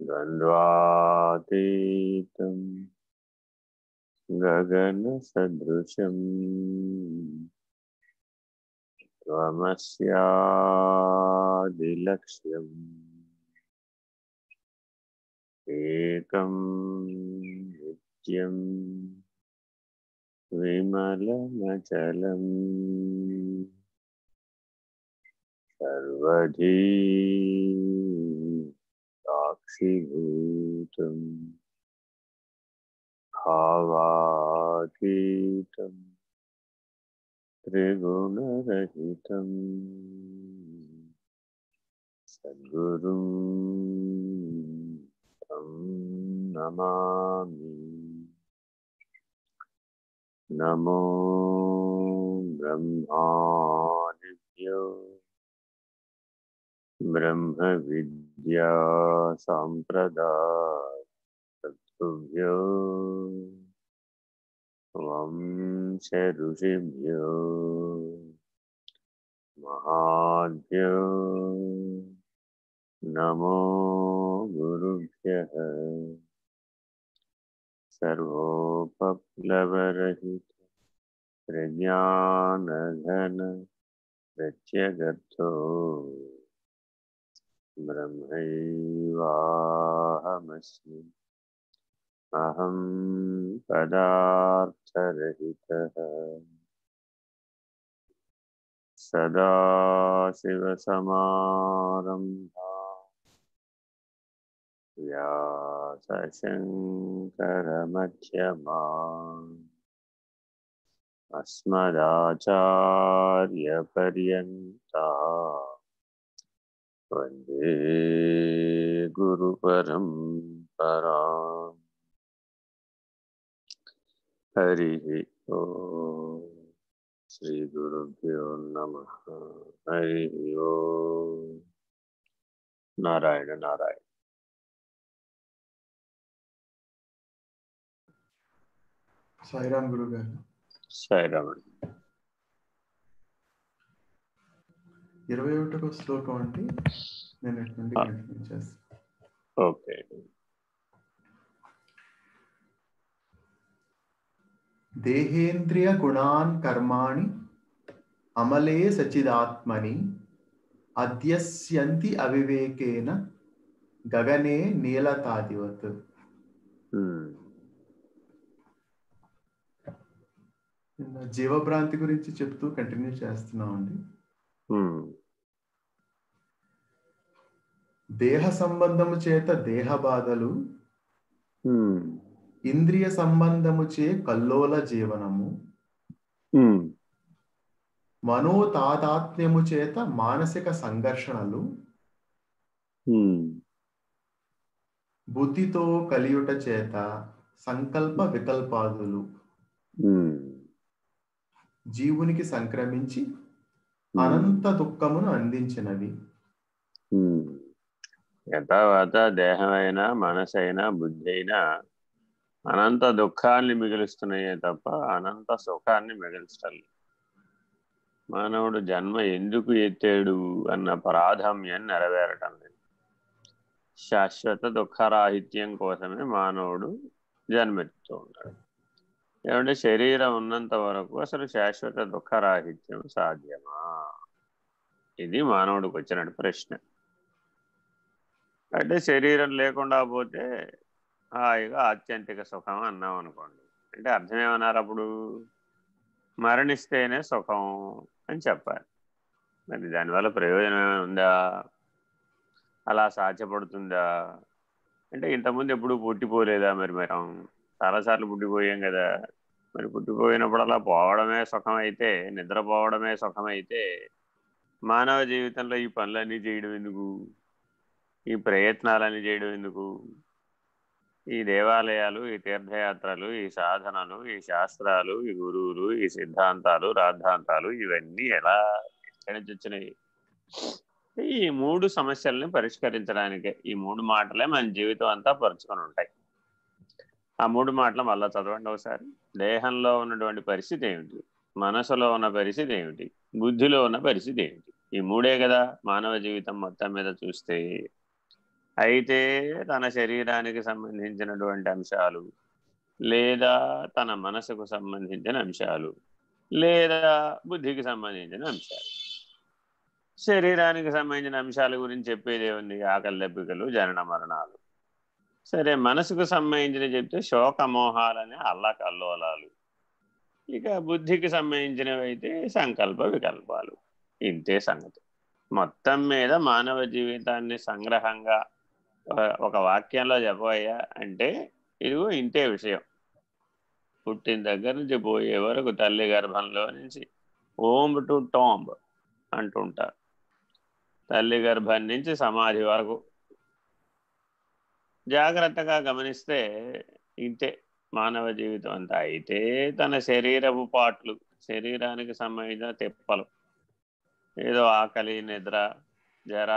द्वन्द्वातीतं गगनसदृशम् त्वमस्यादिलक्ष्यम् एकं नित्यं विमलमचलम् सर्वधी साक्षिभूतम् भावातीतम् त्रिगुणरहितम् सद्गुरुं तं नमामि नमो ब्रह्मादिभ्यो ब्रह्मविद्या साम्प्रदायभ्यो वंश ऋषिभ्यो। महाभ्यो नमो गुरुभ्यः। सर्वोपप्लवरहित प्रज्ञानघन प्रत्यगर्थो। ब्रह्मैवाहमस्मि अहं पदार्थरहितः सदाशिवसमारम्भा व्यासशङ्करमध्यमा अस्मदाचार्यपर्यन्ता वंदे गुरु परम। परा हरि ओ श्री गुरुभ्यो नम। हरि ओ नारायण नारायण। साईराम गुरु साईराम। ఇరవై ఒకటవ శ్లోకం అంటే నేను నుండి కంటిన్యూ చేస్తాను. ఓకే. దేహేంద్రియ గుణాన్ కర్మాణి అమలే సచిదాత్మని అధ్యస్యంతి అవివేకేన గగనే నీలతాదివత్. జీవభ్రాంతి గురించి చెప్తూ కంటిన్యూ చేస్తున్నామండి. దేహ సంబంధము చేత దేహ బాధలు ఇంద్రియ సంబంధము చే కల్లోల జీవనము మనో తాదాత్మ్యము చేత మానసిక సంఘర్షణలు బుద్ధితో కలియుట చేత సంకల్ప వికల్పాదులు జీవునికి సంక్రమించి అనంత దుఃఖమును అందించినవి. యథావాత దేహమైనా మనసైనా బుద్ధి అయినా అనంత దుఃఖాన్ని మిగులుస్తున్నాయే తప్ప అనంత సుఖాన్ని మిగిల్చటం మానవుడు జన్మ ఎందుకు ఎత్తాడు అన్న ప్రాధాన్యం నెరవేరటం లేదు. శాశ్వత దుఃఖరాహిత్యం కోసమే మానవుడు జన్మెత్తుతూ ఉంటాడు. ఏమంటే శరీరం ఉన్నంత వరకు అసలు శాశ్వత దుఃఖరాహిత్యం సాధ్యమా? ఇది మానవుడికి వచ్చిన ప్రశ్న. అంటే శరీరం లేకుండా పోతే హాయిగా ఆత్యంతిక సుఖం అన్నాం అనుకోండి. అంటే అర్థం ఏమన్నారు అప్పుడు? మరణిస్తేనే సుఖం అని చెప్పాలి. మరి దానివల్ల ప్రయోజనం ఏమైనా ఉందా? అలా సాధ్యపడుతుందా? అంటే ఇంతకుముందు ఎప్పుడు పుట్టిపోలేదా మరి మనం చాలాసార్లు పుట్టిపోయాం కదా. మరి పుట్టిపోయినప్పుడు అలా పోవడమే సుఖం అయితే నిద్రపోవడమే సుఖం అయితే మానవ జీవితంలో ఈ పనులన్నీ చేయడం ఎందుకు? ఈ ప్రయత్నాలన్నీ చేయడం ఎందుకు? ఈ దేవాలయాలు ఈ తీర్థయాత్రలు ఈ సాధనలు ఈ శాస్త్రాలు ఈ గురువులు ఈ సిద్ధాంతాలు రాద్ధాంతాలు ఇవన్నీ ఎలా ఎక్కడి నుంచి వచ్చినాయి? ఈ మూడు సమస్యల్ని పరిష్కరించడానికే. ఈ మూడు మాటలే మన జీవితం అంతా పరుచుకొని ఉంటాయి. ఆ మూడు మాటలు మళ్ళా చదవండి ఒకసారి. దేహంలో ఉన్నటువంటి పరిస్థితి ఏమిటి? మనసులో ఉన్న పరిస్థితి ఏమిటి? బుద్ధిలో ఉన్న పరిస్థితి ఏమిటి? ఈ మూడే కదా మానవ జీవితం మొత్తం మీద చూస్తే. అయితే తన శరీరానికి సంబంధించినటువంటి అంశాలు లేదా తన మనసుకు సంబంధించిన అంశాలు లేదా బుద్ధికి సంబంధించిన అంశాలు. శరీరానికి సంబంధించిన అంశాల గురించి చెప్పేది ఏముంది? ఆకలి దెబ్బికలు జనన మరణాలు. సరే మనసుకు సంబంధించిన చెప్తే శోకమోహాలనే అల్లకల్లోలాలు. ఇక బుద్ధికి సంబంధించినవి అయితే సంకల్ప వికల్పాలు. ఇంతే సంగతి. మొత్తం మీద మానవ జీవితాన్ని సంగ్రహంగా ఒక వాక్యంలో చెప్పబోయా అంటే ఇదిగో ఇంతే విషయం. పుట్టిన దగ్గర నుంచి పోయే వరకు తల్లి గర్భంలో నుంచి ఓంబ్ టు టాంబ్ అంటుంటారు. తల్లి గర్భం నుంచి సమాధి వరకు జాగ్రత్తగా గమనిస్తే ఇంతే మానవ జీవితం అంతా. అయితే తన శరీరపు పాట్లు శరీరానికి సంబంధించిన తెప్పలు ఏదో ఆకలి నిద్ర జర